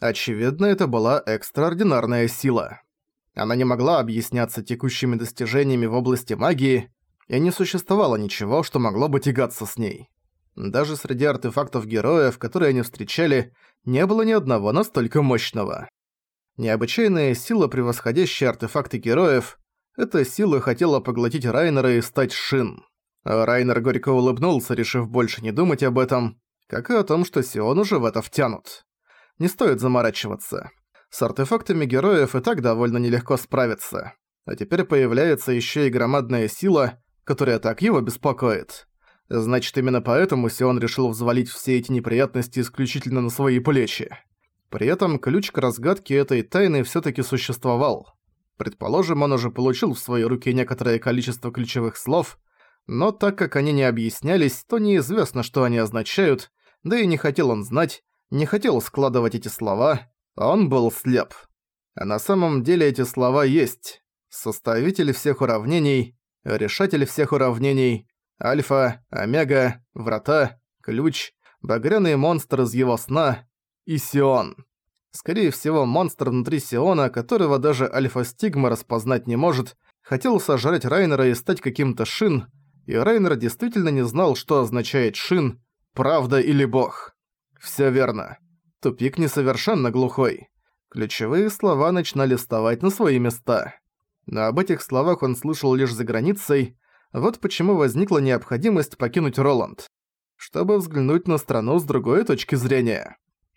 Очевидно, это была экстраординарная сила. Она не могла объясняться текущими достижениями в области магии, и не существовало ничего, что могло бы тягаться с ней. Даже среди артефактов героев, которые они встречали, не было ни одного настолько мощного. Необычайная сила, превосходящая артефакты героев, эта сила хотела поглотить Райнера и стать Шин. Райнер горько улыбнулся, решив больше не думать об этом, как и о том, что Сион уже в это втянут. Не стоит заморачиваться. С артефактами героев и так довольно нелегко справиться. А теперь появляется еще и громадная сила, которая так его беспокоит. Значит, именно поэтому Сион решил взвалить все эти неприятности исключительно на свои плечи. При этом ключ к разгадке этой тайны всё-таки существовал. Предположим, он уже получил в свои руки некоторое количество ключевых слов, но так как они не объяснялись, то неизвестно, что они означают, да и не хотел он знать, не хотел складывать эти слова, он был слеп. А на самом деле эти слова есть. Составитель всех уравнений, решатель всех уравнений, альфа, омега, врата, ключ, багряный монстр из его сна и Сион. Скорее всего, монстр внутри Сиона, которого даже Альфа-Стигма распознать не может, хотел сожрать Райнера и стать каким-то Шин, и Райнер действительно не знал, что означает Шин, правда или бог. Всё верно. Тупик несовершенно глухой. Ключевые слова начинали вставать на свои места. Но об этих словах он слышал лишь за границей, вот почему возникла необходимость покинуть Роланд. Чтобы взглянуть на страну с другой точки зрения.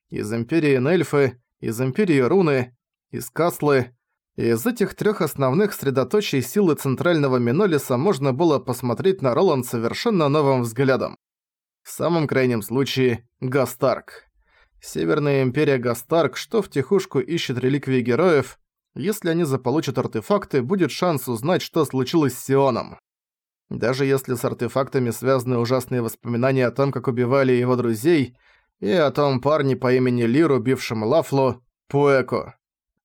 Из Империи Нельфы, из Империи Руны, из Каслы. Из этих трёх основных средоточий силы Центрального Минолиса можно было посмотреть на Роланд совершенно новым взглядом. В самом крайнем случае – Гастарк. Северная Империя Гастарк, что втихушку ищет реликвии героев, если они заполучат артефакты, будет шанс узнать, что случилось с Сионом. Даже если с артефактами связаны ужасные воспоминания о том, как убивали его друзей, и о том парне по имени Лир, убившем Лафлу, Пуэко.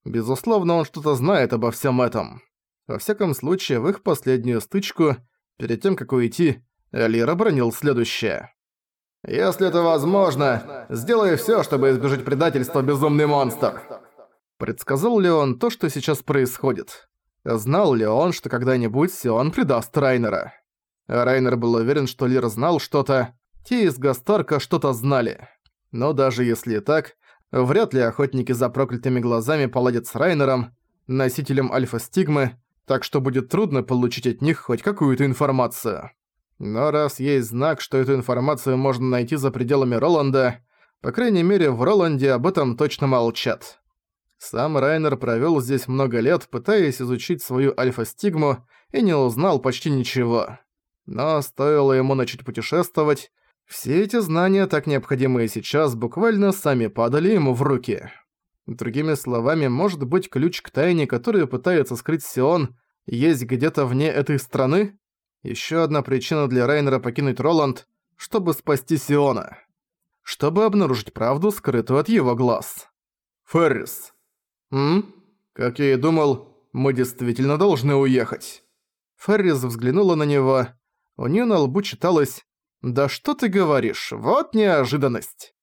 Безусловно, он что-то знает обо всем этом. Во всяком случае, в их последнюю стычку, перед тем, как уйти, Лир обронил следующее. «Если это возможно, сделай всё, чтобы избежать предательства, безумный монстр!» Предсказал ли он то, что сейчас происходит? Знал ли он, что когда-нибудь Сион предаст Райнера? Райнер был уверен, что Лир знал что-то, те из Гастарка что-то знали. Но даже если и так, вряд ли охотники за проклятыми глазами поладят с Райнером, носителем альфа-стигмы, так что будет трудно получить от них хоть какую-то информацию. Но раз есть знак, что эту информацию можно найти за пределами Роланда, по крайней мере в Роланде об этом точно молчат. Сам Райнер провёл здесь много лет, пытаясь изучить свою альфа-стигму, и не узнал почти ничего. Но стоило ему начать путешествовать, все эти знания, так необходимые сейчас, буквально сами падали ему в руки. Другими словами, может быть ключ к тайне, которую пытается скрыть Сион, есть где-то вне этой страны? Ещё одна причина для Райнера покинуть Роланд, чтобы спасти Сиона. Чтобы обнаружить правду, скрытую от его глаз. Феррис. «М? Как я и думал, мы действительно должны уехать». Феррис взглянула на него. У неё на лбу читалось «Да что ты говоришь? Вот неожиданность!»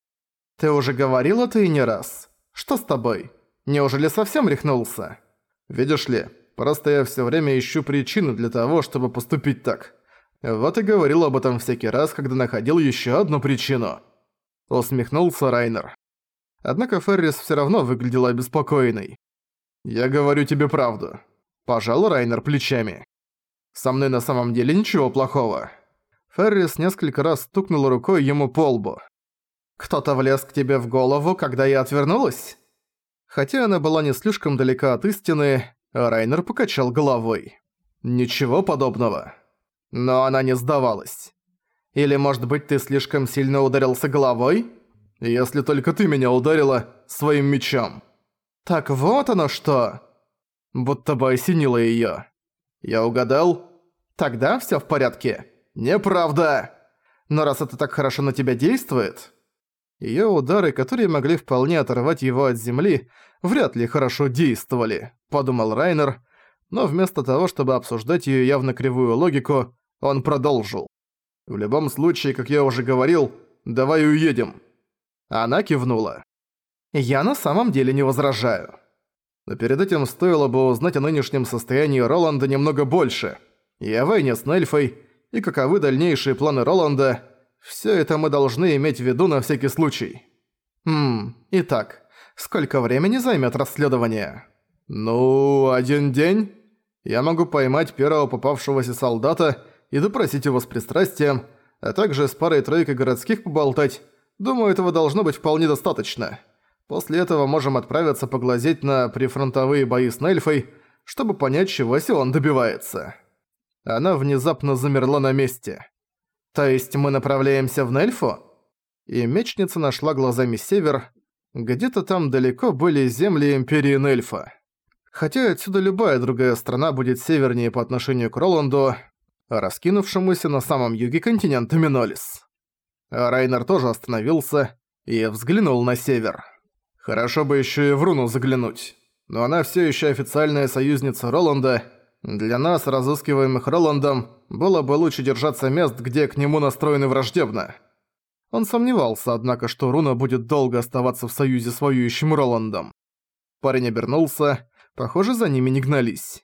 «Ты уже говорил это и не раз. Что с тобой? Неужели совсем рехнулся?» «Видишь ли, просто я всё время ищу причины для того, чтобы поступить так. Вот и говорил об этом всякий раз, когда находил ещё одну причину». Усмехнулся Райнер. Однако Феррис всё равно выглядела обеспокоенной. «Я говорю тебе правду». Пожал Райнер плечами. «Со мной на самом деле ничего плохого». Феррис несколько раз стукнула рукой ему по лбу. «Кто-то влез к тебе в голову, когда я отвернулась?» Хотя она была не слишком далека от истины, Райнер покачал головой. «Ничего подобного». Но она не сдавалась. «Или, может быть, ты слишком сильно ударился головой?» Если только ты меня ударила своим мечом. Так вот оно что. Будто бы осенило её. Я угадал? Тогда всё в порядке. Неправда. Но раз это так хорошо на тебя действует... Её удары, которые могли вполне оторвать его от земли, вряд ли хорошо действовали, подумал Райнер, но вместо того, чтобы обсуждать её явно кривую логику, он продолжил. В любом случае, как я уже говорил, давай уедем. Она кивнула. Я на самом деле не возражаю. Но перед этим стоило бы узнать о нынешнем состоянии Роланда немного больше. И о войне с Нельфой, и каковы дальнейшие планы Роланда. Всё это мы должны иметь в виду на всякий случай. Хм, итак, сколько времени займет расследование? Ну, один день. Я могу поймать первого попавшегося солдата и допросить его с пристрастием, а также с парой-тройкой городских поболтать. Думаю, этого должно быть вполне достаточно. После этого можем отправиться поглазеть на прифронтовые бои с Нельфой, чтобы понять, чего он добивается. Она внезапно замерла на месте. То есть мы направляемся в Нельфу? И мечница нашла глазами север. Где-то там далеко были земли Империи Нельфа. Хотя отсюда любая другая страна будет севернее по отношению к Роланду, раскинувшемуся на самом юге континента Минолис. Райнер тоже остановился и взглянул на север. Хорошо бы еще и в Руну заглянуть. Но она все еще официальная союзница Роланда. Для нас, разыскиваемых Роландом, было бы лучше держаться мест, где к нему настроены враждебно. Он сомневался, однако, что Руна будет долго оставаться в союзе с воюющим Роландом. Парень обернулся, похоже, за ними не гнались.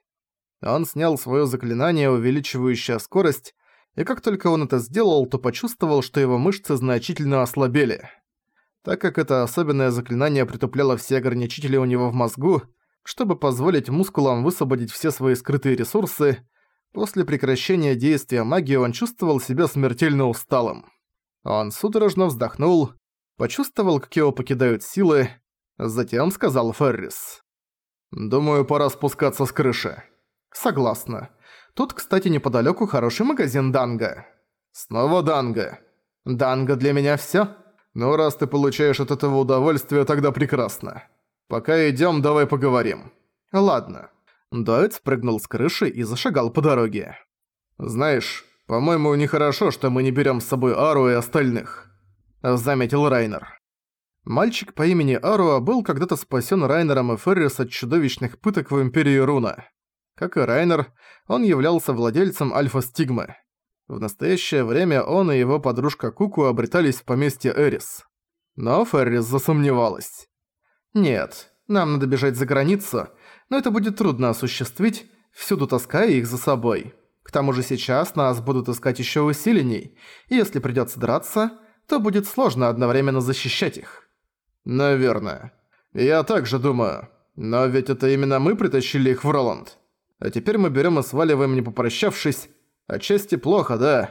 Он снял свое заклинание, увеличивающее скорость, и как только он это сделал, то почувствовал, что его мышцы значительно ослабели. Так как это особенное заклинание притупляло все ограничители у него в мозгу, чтобы позволить мускулам высвободить все свои скрытые ресурсы, после прекращения действия магии он чувствовал себя смертельно усталым. Он судорожно вздохнул, почувствовал, как его покидают силы, затем сказал Феррис. «Думаю, пора спускаться с крыши». Согласна. Тут, кстати, неподалеку хороший магазин Данга. Снова Данга. Данга для меня все. Ну, раз ты получаешь от этого удовольствие, тогда прекрасно. Пока идем, давай поговорим. Ладно. Дойд спрыгнул с крыши и зашагал по дороге. Знаешь, по-моему, нехорошо, что мы не берем с собой Ару и остальных. Заметил Райнер. Мальчик по имени Аруа был когда-то спасен Райнером и Феррис от чудовищных пыток в Империи Руна. Как и Райнер, он являлся владельцем Альфа-Стигмы. В настоящее время он и его подружка Куку обретались в поместье Эрис. Но Феррис засомневалась. «Нет, нам надо бежать за границу, но это будет трудно осуществить, всюду таская их за собой. К тому же сейчас нас будут искать еще усиленней, и если придется драться, то будет сложно одновременно защищать их». «Наверное. Я также думаю. Но ведь это именно мы притащили их в Роланд». А теперь мы берем и сваливаем, не попрощавшись. Отчасти плохо, да.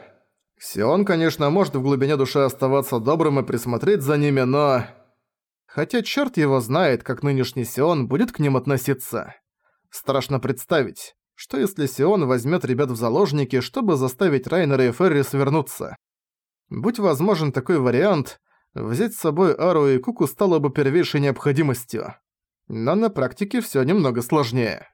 Сион, конечно, может в глубине души оставаться добрым и присмотреть за ними, но... Хотя черт его знает, как нынешний Сион будет к ним относиться. Страшно представить, что если Сион возьмет ребят в заложники, чтобы заставить Райнера и Феррис вернуться. Будь возможен такой вариант, взять с собой Ару и Куку стало бы первейшей необходимостью. Но на практике всё немного сложнее.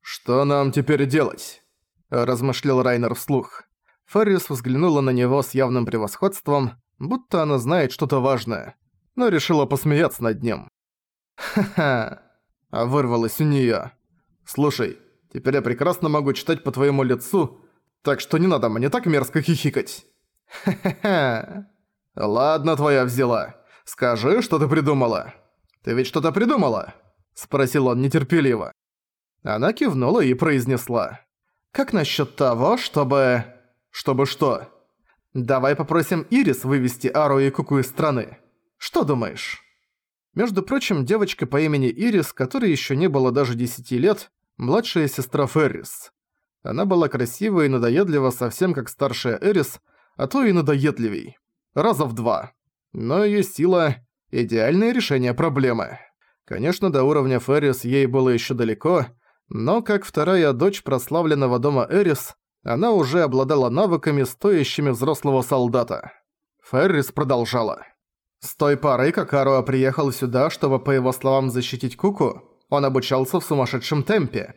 «Что нам теперь делать?» – размышлял Райнер вслух. Феррис взглянула на него с явным превосходством, будто она знает что-то важное, но решила посмеяться над ним. «Ха-ха!» – вырвалось у неё. «Слушай, теперь я прекрасно могу читать по твоему лицу, так что не надо мне так мерзко хихикать». «Ха-ха-ха!» «Ладно, твоя взяла. Скажи, что ты придумала». «Ты ведь что-то придумала?» – спросил он нетерпеливо. Она кивнула и произнесла. «Как насчет того, чтобы...» «Чтобы что?» «Давай попросим Ирис вывести Ару и Куку из страны. Что думаешь?» Между прочим, девочка по имени Ирис, которой еще не было даже 10 лет, младшая сестра Феррис. Она была красива и надоедлива совсем как старшая Эрис, а то и надоедливей. Раза в два. Но ее сила – идеальное решение проблемы. Конечно, до уровня Феррис ей было еще далеко, но как вторая дочь прославленного дома Эрис, она уже обладала навыками, стоящими взрослого солдата. Феррис продолжала. С той поры, как Аруа приехал сюда, чтобы, по его словам, защитить Куку, он обучался в сумасшедшем темпе.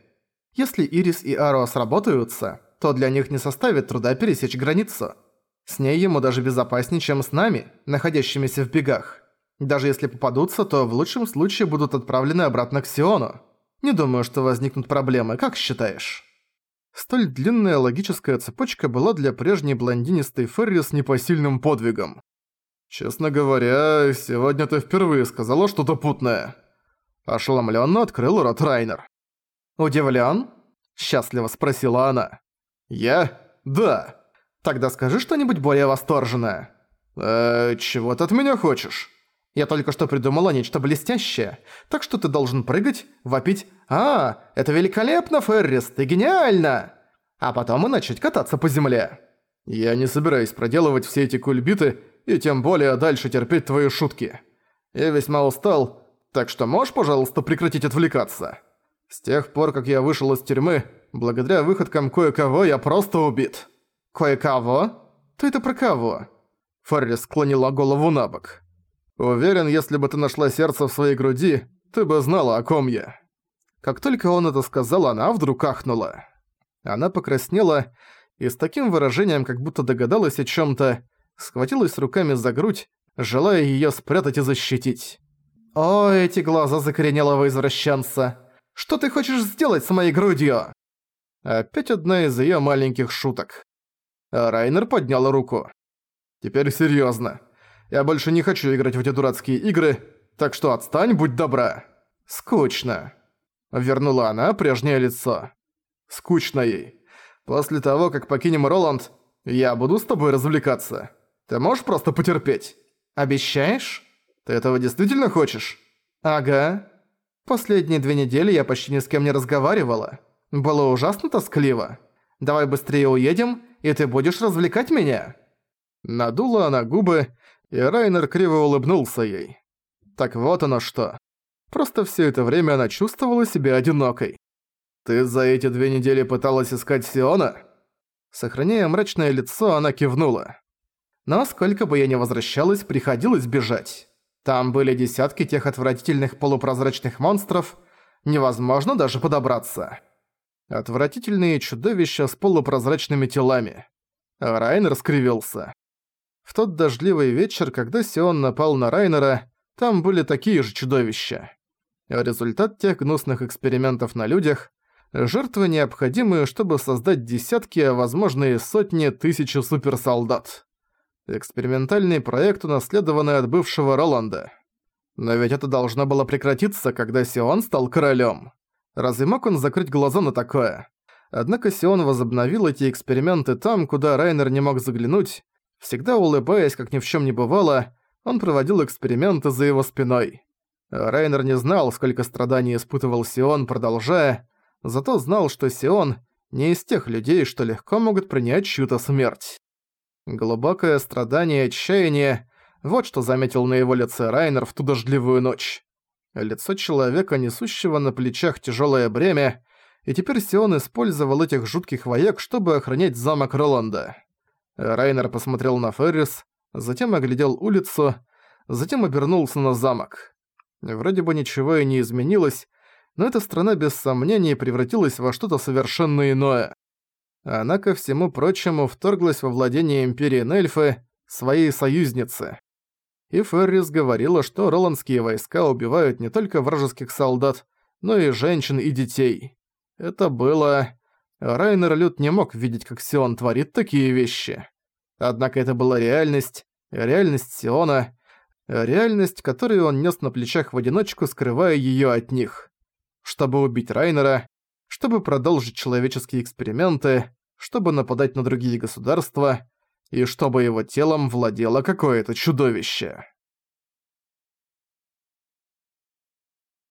Если Ирис и Аруа сработаются, то для них не составит труда пересечь границу. С ней ему даже безопаснее, чем с нами, находящимися в бегах. Даже если попадутся, то в лучшем случае будут отправлены обратно к Сиону. Не думаю, что возникнут проблемы, как считаешь?» Столь длинная логическая цепочка была для прежней блондинистой Феррис непосильным подвигом. «Честно говоря, сегодня ты впервые сказала что-то путное». Ошеломленно открыл рот Райнер. «Удивлен?» – счастливо спросила она. «Я? Да. Тогда скажи что-нибудь более восторженное». «Э, чего ты от меня хочешь?» «Я только что придумала нечто блестящее, так что ты должен прыгать, вопить «А, это великолепно, Феррис, ты гениально!» А потом и начать кататься по земле. Я не собираюсь проделывать все эти кульбиты и тем более дальше терпеть твои шутки. Я весьма устал, так что можешь, пожалуйста, прекратить отвлекаться? С тех пор, как я вышел из тюрьмы, благодаря выходкам кое-кого я просто убит. Кое-кого? Ты это про кого? Фаррис склонила голову на бок. Уверен, если бы ты нашла сердце в своей груди, ты бы знала, о ком я. Как только он это сказал, она вдруг ахнула. Она покраснела и с таким выражением, как будто догадалась о чём-то, схватилась руками за грудь, желая её спрятать и защитить. «О, эти глаза закоренелого извращенца! Что ты хочешь сделать с моей грудью?» Опять одна из её маленьких шуток. А Райнер поднял руку. «Теперь серьёзно. Я больше не хочу играть в эти дурацкие игры, так что отстань, будь добра. Скучно». Вернула она прежнее лицо. «Скучно ей. После того, как покинем Роланд, я буду с тобой развлекаться. Ты можешь просто потерпеть? Обещаешь? Ты этого действительно хочешь? Ага. Последние две недели я почти ни с кем не разговаривала. Было ужасно тоскливо. Давай быстрее уедем, и ты будешь развлекать меня. Надула она губы, и Райнер криво улыбнулся ей. Так вот оно что. Просто все это время она чувствовала себя одинокой. «Ты за эти две недели пыталась искать Сиона?» Сохраняя мрачное лицо, она кивнула. Но сколько бы я ни возвращалась, приходилось бежать. Там были десятки тех отвратительных полупрозрачных монстров, невозможно даже подобраться. Отвратительные чудовища с полупрозрачными телами. Райнер скривился. В тот дождливый вечер, когда Сион напал на Райнера, там были такие же чудовища. Результат тех гнусных экспериментов на людях жертвы необходимые, чтобы создать десятки, а возможно и сотни тысяч суперсолдат. Экспериментальный проект, унаследованный от бывшего Роланда. Но ведь это должно было прекратиться, когда Сион стал королем. Разве мог он закрыть глаза на такое? Однако Сион возобновил эти эксперименты там, куда Райнер не мог заглянуть. Всегда улыбаясь, как ни в чем не бывало, он проводил эксперименты за его спиной. Райнер не знал, сколько страданий испытывал Сион, продолжая, зато знал, что Сион не из тех людей, что легко могут принять чью-то смерть. Глубокое страдание и отчаяние – вот что заметил на его лице Райнер в ту дождливую ночь. Лицо человека, несущего на плечах тяжелое бремя, и теперь Сион использовал этих жутких вояк, чтобы охранять замок Роланда. Райнер посмотрел на Феррис, затем оглядел улицу, затем обернулся на замок. Вроде бы ничего и не изменилось, но эта страна без сомнений превратилась во что-то совершенно иное. Она, ко всему прочему, вторглась во владение Империи Нельфы, своей союзницы. И Феррис говорила, что роландские войска убивают не только вражеских солдат, но и женщин и детей. Это было... Райнер Люд не мог видеть, как Сион творит такие вещи. Однако это была реальность, реальность Сиона, реальность, которую он нес на плечах в одиночку, скрывая ее от них чтобы убить Райнера, чтобы продолжить человеческие эксперименты, чтобы нападать на другие государства и чтобы его телом владело какое-то чудовище.